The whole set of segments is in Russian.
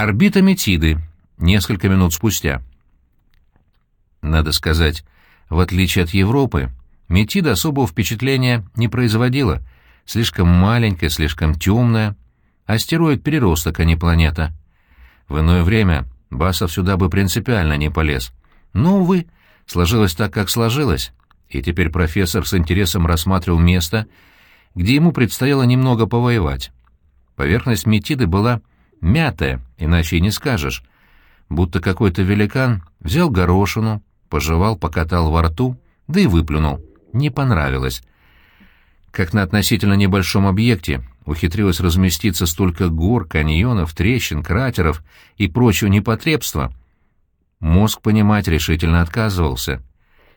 Орбита Метиды. Несколько минут спустя. Надо сказать, в отличие от Европы, Метида особого впечатления не производила. Слишком маленькая, слишком темная. Астероид переросток, а не планета. В иное время Басов сюда бы принципиально не полез. Но, увы, сложилось так, как сложилось, и теперь профессор с интересом рассматривал место, где ему предстояло немного повоевать. Поверхность Метиды была мятая, иначе и не скажешь, будто какой-то великан взял горошину, пожевал, покатал во рту, да и выплюнул. Не понравилось. Как на относительно небольшом объекте ухитрилось разместиться столько гор, каньонов, трещин, кратеров и прочего непотребства, мозг понимать решительно отказывался.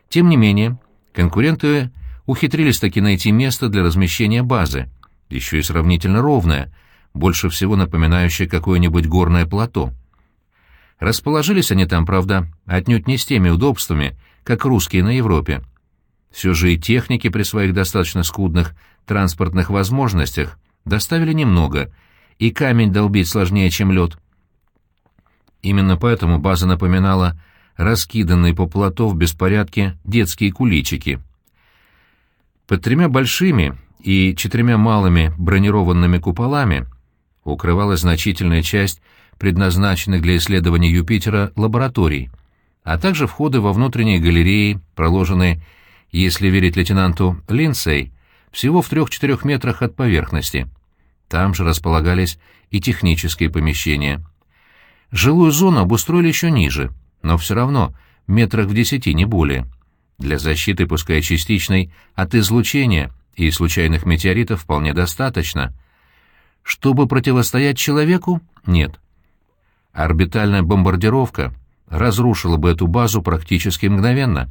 Тем не менее, конкуренты ухитрились таки найти место для размещения базы, еще и сравнительно ровное, больше всего напоминающее какое-нибудь горное плато. Расположились они там, правда, отнюдь не с теми удобствами, как русские на Европе. Все же и техники при своих достаточно скудных транспортных возможностях доставили немного, и камень долбить сложнее, чем лед. Именно поэтому база напоминала раскиданные по плато в беспорядке детские куличики. Под тремя большими и четырьмя малыми бронированными куполами укрывалась значительная часть предназначенных для исследования Юпитера лабораторий, а также входы во внутренние галереи, проложенные, если верить лейтенанту Линдсей, всего в трех-четырех метрах от поверхности. Там же располагались и технические помещения. Жилую зону обустроили еще ниже, но все равно метрах в десяти, не более. Для защиты, пускай частичной, от излучения и случайных метеоритов вполне достаточно. Чтобы противостоять человеку — нет орбитальная бомбардировка разрушила бы эту базу практически мгновенно.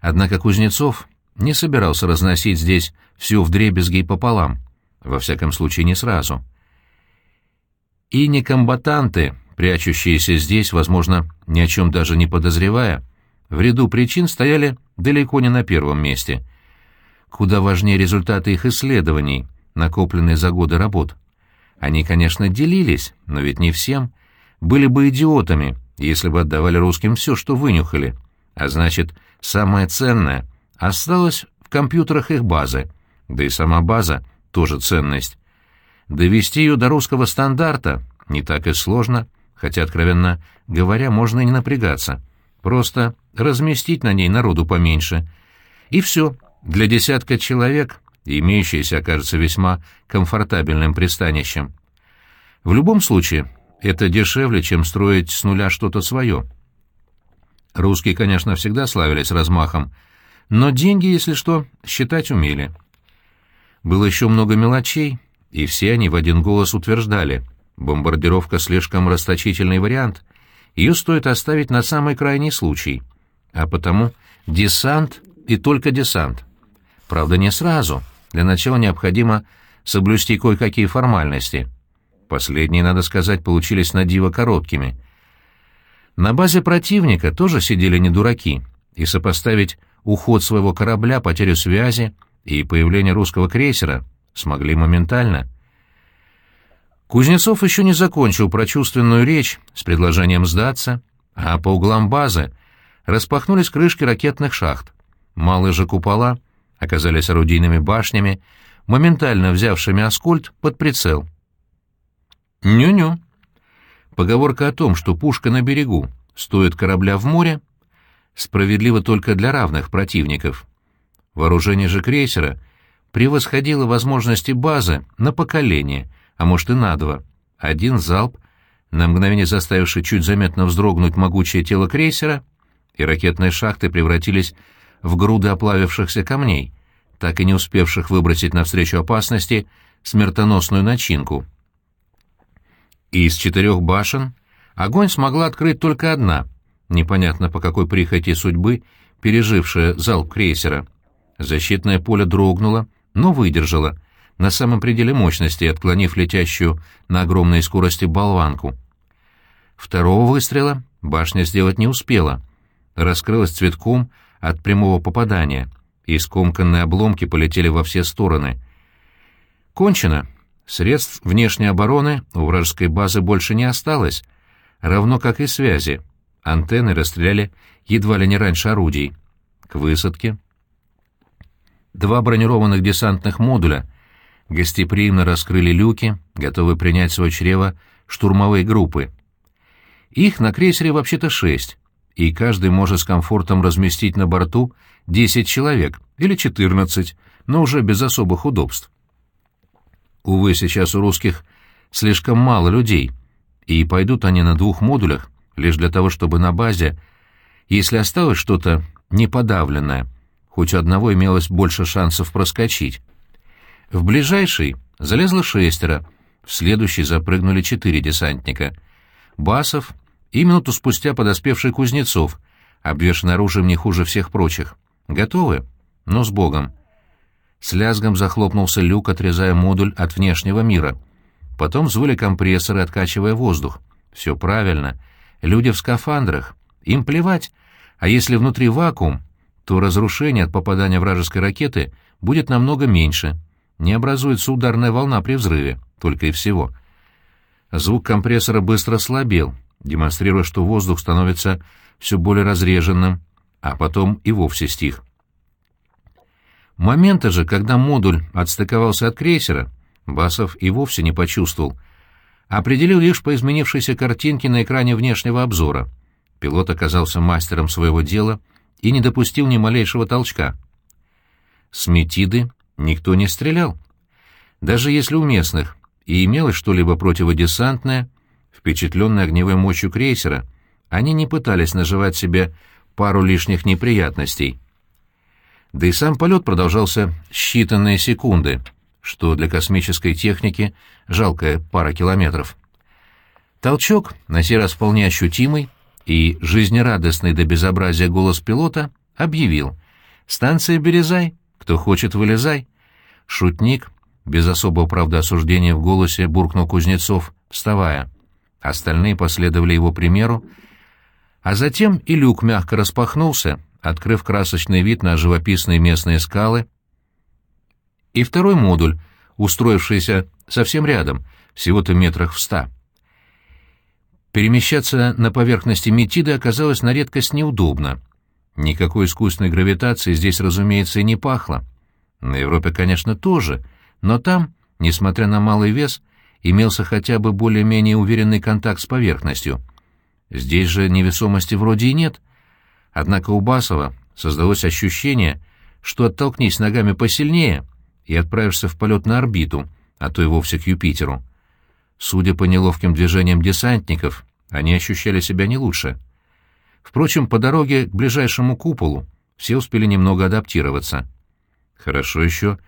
Однако Кузнецов не собирался разносить здесь все вдребезги и пополам, во всяком случае не сразу. И некомбатанты, прячущиеся здесь, возможно, ни о чем даже не подозревая, в ряду причин стояли далеко не на первом месте. Куда важнее результаты их исследований, накопленные за годы работ. Они, конечно, делились, но ведь не всем. Были бы идиотами, если бы отдавали русским все, что вынюхали. А значит, самое ценное осталось в компьютерах их базы. Да и сама база — тоже ценность. Довести ее до русского стандарта не так и сложно, хотя, откровенно говоря, можно и не напрягаться. Просто разместить на ней народу поменьше. И все, для десятка человек имеющееся окажется весьма комфортабельным пристанищем. В любом случае, это дешевле, чем строить с нуля что-то свое. Русские, конечно, всегда славились размахом, но деньги, если что, считать умели. Было еще много мелочей, и все они в один голос утверждали, бомбардировка слишком расточительный вариант, ее стоит оставить на самый крайний случай, а потому десант и только десант. Правда, не сразу — для начала необходимо соблюсти кое-какие формальности. Последние, надо сказать, получились на диво короткими. На базе противника тоже сидели не дураки, и сопоставить уход своего корабля, потерю связи и появление русского крейсера смогли моментально. Кузнецов еще не закончил прочувственную речь с предложением сдаться, а по углам базы распахнулись крышки ракетных шахт. Малые же купола оказались орудийными башнями, моментально взявшими Аскольд под прицел. Ню-ню. Поговорка о том, что пушка на берегу стоит корабля в море, справедлива только для равных противников. Вооружение же крейсера превосходило возможности базы на поколение, а может и на два. Один залп, на мгновение заставивший чуть заметно вздрогнуть могучее тело крейсера, и ракетные шахты превратились в груды оплавившихся камней, так и не успевших выбросить навстречу опасности смертоносную начинку. Из четырех башен огонь смогла открыть только одна, непонятно по какой прихоти судьбы, пережившая залп крейсера. Защитное поле дрогнуло, но выдержало, на самом пределе мощности, отклонив летящую на огромной скорости болванку. Второго выстрела башня сделать не успела. Раскрылась цветком, от прямого попадания, и скомканные обломки полетели во все стороны. Кончено. Средств внешней обороны у вражеской базы больше не осталось, равно как и связи. Антенны расстреляли едва ли не раньше орудий. К высадке. Два бронированных десантных модуля гостеприимно раскрыли люки, готовы принять свое чрево штурмовые группы. Их на крейсере вообще-то шесть, и каждый может с комфортом разместить на борту 10 человек или 14, но уже без особых удобств. Увы, сейчас у русских слишком мало людей, и пойдут они на двух модулях лишь для того, чтобы на базе, если осталось что-то неподавленное, хоть у одного имелось больше шансов проскочить. В ближайший залезло шестеро, в следующий запрыгнули четыре десантника. Басов и минуту спустя подоспевший Кузнецов, обвешанный оружием не хуже всех прочих. Готовы? Но с Богом. С лязгом захлопнулся люк, отрезая модуль от внешнего мира. Потом взвыли компрессоры, откачивая воздух. Все правильно. Люди в скафандрах. Им плевать. А если внутри вакуум, то разрушение от попадания вражеской ракеты будет намного меньше. Не образуется ударная волна при взрыве, только и всего. Звук компрессора быстро слабел, демонстрируя, что воздух становится все более разреженным, а потом и вовсе стих. Момента же, когда модуль отстыковался от крейсера, Басов и вовсе не почувствовал. Определил лишь по изменившейся картинке на экране внешнего обзора. Пилот оказался мастером своего дела и не допустил ни малейшего толчка. С Метиды никто не стрелял. Даже если у местных и имелось что-либо противодесантное, впечатленные огневой мощью крейсера, они не пытались наживать себе пару лишних неприятностей. Да и сам полет продолжался считанные секунды, что для космической техники жалкая пара километров. Толчок, на сей раз вполне ощутимый, и жизнерадостный до безобразия голос пилота объявил «Станция Березай, кто хочет, вылезай». Шутник, без особого правда осуждения в голосе, буркнул Кузнецов, вставая. Остальные последовали его примеру, а затем и люк мягко распахнулся, открыв красочный вид на живописные местные скалы, и второй модуль, устроившийся совсем рядом, всего-то метрах в ста. Перемещаться на поверхности Метиды оказалось на редкость неудобно. Никакой искусственной гравитации здесь, разумеется, и не пахло. На Европе, конечно, тоже, но там, несмотря на малый вес, имелся хотя бы более-менее уверенный контакт с поверхностью. Здесь же невесомости вроде и нет. Однако у Басова создалось ощущение, что оттолкнись ногами посильнее и отправишься в полет на орбиту, а то и вовсе к Юпитеру. Судя по неловким движениям десантников, они ощущали себя не лучше. Впрочем, по дороге к ближайшему куполу все успели немного адаптироваться. Хорошо еще,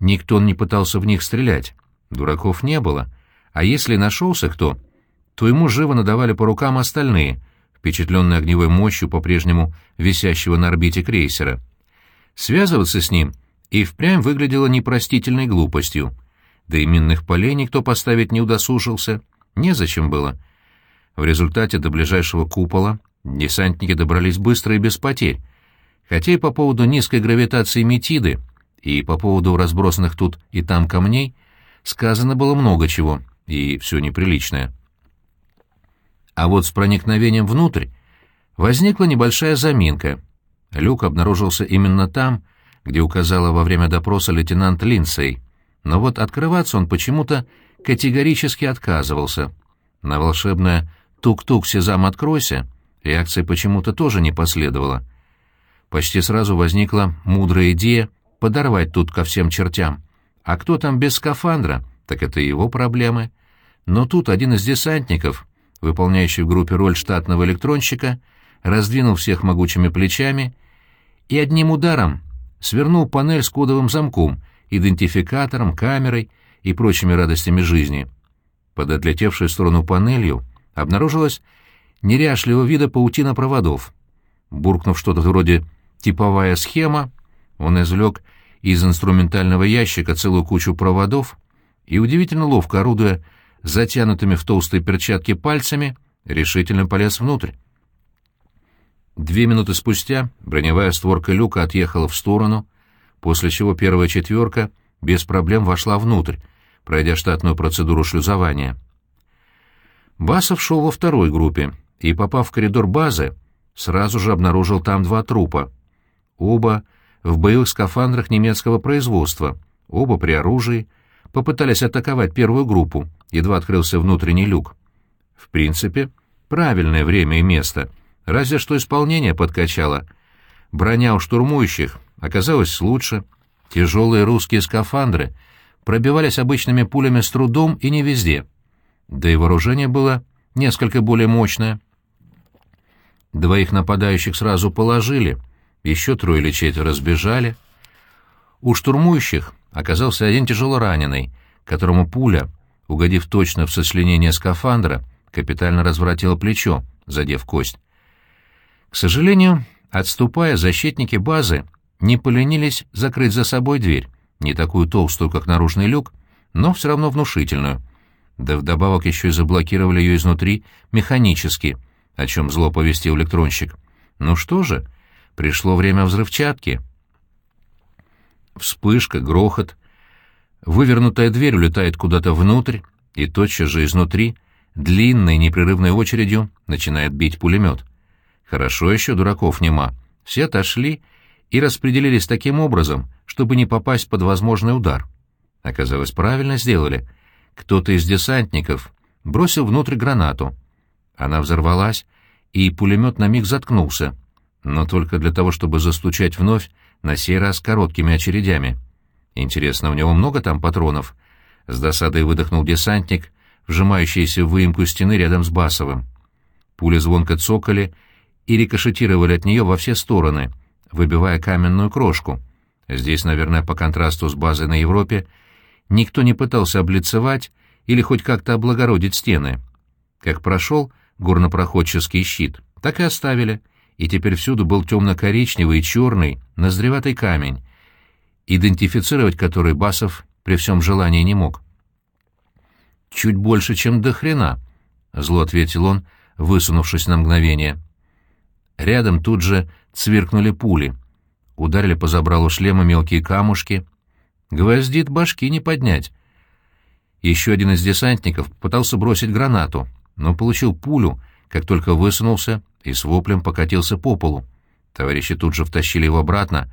никто не пытался в них стрелять. Дураков не было, а если нашелся кто, то ему живо надавали по рукам остальные, впечатленные огневой мощью по-прежнему висящего на орбите крейсера. Связываться с ним и впрямь выглядело непростительной глупостью. Да и минных полей никто поставить не удосужился, незачем было. В результате до ближайшего купола десантники добрались быстро и без потерь, хотя и по поводу низкой гравитации Метиды и по поводу разбросанных тут и там камней сказано было много чего — и все неприличное. А вот с проникновением внутрь возникла небольшая заминка. Люк обнаружился именно там, где указала во время допроса лейтенант Линдсей, но вот открываться он почему-то категорически отказывался. На волшебное «тук-тук, сезам, откройся» реакции почему-то тоже не последовало. Почти сразу возникла мудрая идея подорвать тут ко всем чертям. А кто там без скафандра, так это его проблемы. Но тут один из десантников, выполняющий в группе роль штатного электронщика, раздвинул всех могучими плечами и одним ударом свернул панель с кодовым замком, идентификатором, камерой и прочими радостями жизни. Под отлетевшей в сторону панелью обнаружилась неряшливого вида паутина проводов. Буркнув что-то вроде «типовая схема», он извлек из инструментального ящика целую кучу проводов и, удивительно ловко орудуя затянутыми в толстые перчатки пальцами, решительно полез внутрь. Две минуты спустя броневая створка люка отъехала в сторону, после чего первая четверка без проблем вошла внутрь, пройдя штатную процедуру шлюзования. Басов шел во второй группе и, попав в коридор базы, сразу же обнаружил там два трупа. Оба в боевых скафандрах немецкого производства, оба при оружии, попытались атаковать первую группу, едва открылся внутренний люк. В принципе, правильное время и место, разве что исполнение подкачало. Броня у штурмующих оказалась лучше, тяжелые русские скафандры пробивались обычными пулями с трудом и не везде. Да и вооружение было несколько более мощное. Двоих нападающих сразу положили, еще трое или четверо сбежали. У штурмующих оказался один тяжело раненый, которому пуля, угодив точно в сочленение скафандра, капитально разворотила плечо, задев кость. К сожалению, отступая, защитники базы не поленились закрыть за собой дверь, не такую толстую, как наружный люк, но все равно внушительную. Да вдобавок еще и заблокировали ее изнутри механически, о чем зло повестил электронщик. Ну что же, пришло время взрывчатки. Вспышка, грохот. Вывернутая дверь улетает куда-то внутрь, и тотчас же изнутри, длинной непрерывной очередью, начинает бить пулемет. Хорошо еще дураков нема. Все отошли и распределились таким образом, чтобы не попасть под возможный удар. Оказалось, правильно сделали. Кто-то из десантников бросил внутрь гранату. Она взорвалась, и пулемет на миг заткнулся, но только для того, чтобы застучать вновь на сей раз короткими очередями. Интересно, у него много там патронов? С досадой выдохнул десантник, вжимающийся в выемку стены рядом с Басовым. Пули звонко цокали и рикошетировали от нее во все стороны, выбивая каменную крошку. Здесь, наверное, по контрасту с базой на Европе, никто не пытался облицевать или хоть как-то облагородить стены. Как прошел горнопроходческий щит, так и оставили — и теперь всюду был темно-коричневый, черный, ноздреватый камень, идентифицировать который Басов при всем желании не мог. «Чуть больше, чем до хрена», — зло ответил он, высунувшись на мгновение. Рядом тут же цвиркнули пули. Ударили по забралу шлема мелкие камушки. Гвоздит башки не поднять. Еще один из десантников пытался бросить гранату, но получил пулю, как только высунулся и с воплем покатился по полу. Товарищи тут же втащили его обратно.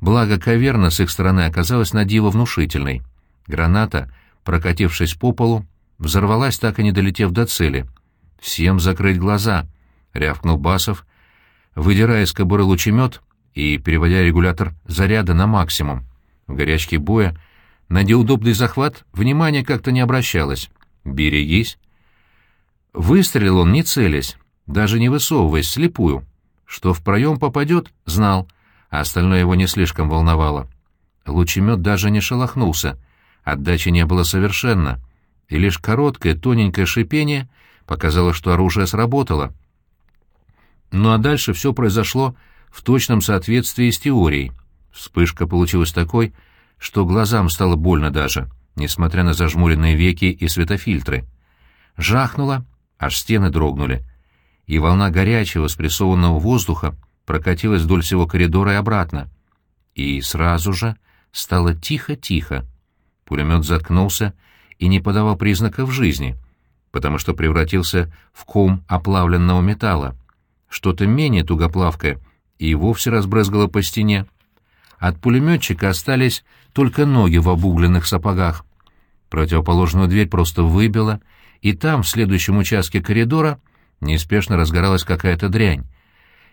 Благо, каверна с их стороны оказалась на диво внушительной. Граната, прокатившись по полу, взорвалась, так и не долетев до цели. «Всем закрыть глаза!» — рявкнул Басов, выдирая из кобуры лучемет и переводя регулятор заряда на максимум. В горячке боя на неудобный захват внимание как-то не обращалось. «Берегись!» Выстрелил он, не целясь, даже не высовываясь, слепую. Что в проем попадет, знал, а остальное его не слишком волновало. Лучемет даже не шелохнулся, отдачи не было совершенно, и лишь короткое тоненькое шипение показало, что оружие сработало. Ну а дальше все произошло в точном соответствии с теорией. Вспышка получилась такой, что глазам стало больно даже, несмотря на зажмуренные веки и светофильтры. Жахнуло, аж стены дрогнули и волна горячего спрессованного воздуха прокатилась вдоль всего коридора и обратно. И сразу же стало тихо-тихо. Пулемет заткнулся и не подавал признаков жизни, потому что превратился в ком оплавленного металла. Что-то менее тугоплавкое и вовсе разбрызгало по стене. От пулеметчика остались только ноги в обугленных сапогах. Противоположную дверь просто выбило, и там, в следующем участке коридора, неспешно разгоралась какая-то дрянь.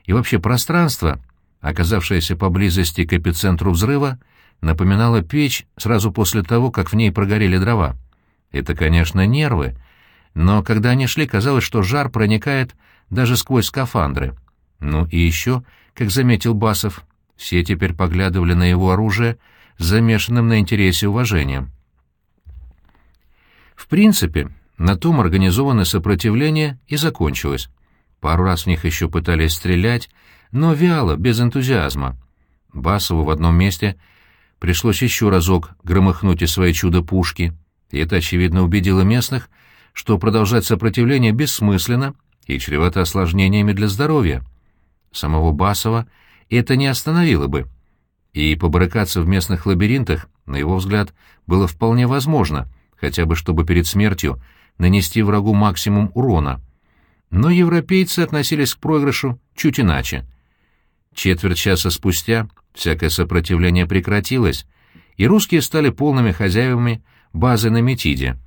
И вообще пространство, оказавшееся поблизости к эпицентру взрыва, напоминало печь сразу после того, как в ней прогорели дрова. Это, конечно, нервы, но когда они шли, казалось, что жар проникает даже сквозь скафандры. Ну и еще, как заметил Басов, все теперь поглядывали на его оружие замешанным на интересе уважением. В принципе, на том организованное сопротивление и закончилось. Пару раз в них еще пытались стрелять, но вяло, без энтузиазма. Басову в одном месте пришлось еще разок громыхнуть из своей чудо-пушки, и это, очевидно, убедило местных, что продолжать сопротивление бессмысленно и чревато осложнениями для здоровья. Самого Басова это не остановило бы, и побрыкаться в местных лабиринтах, на его взгляд, было вполне возможно — хотя бы чтобы перед смертью нанести врагу максимум урона. Но европейцы относились к проигрышу чуть иначе. Четверть часа спустя всякое сопротивление прекратилось, и русские стали полными хозяевами базы на Метиде.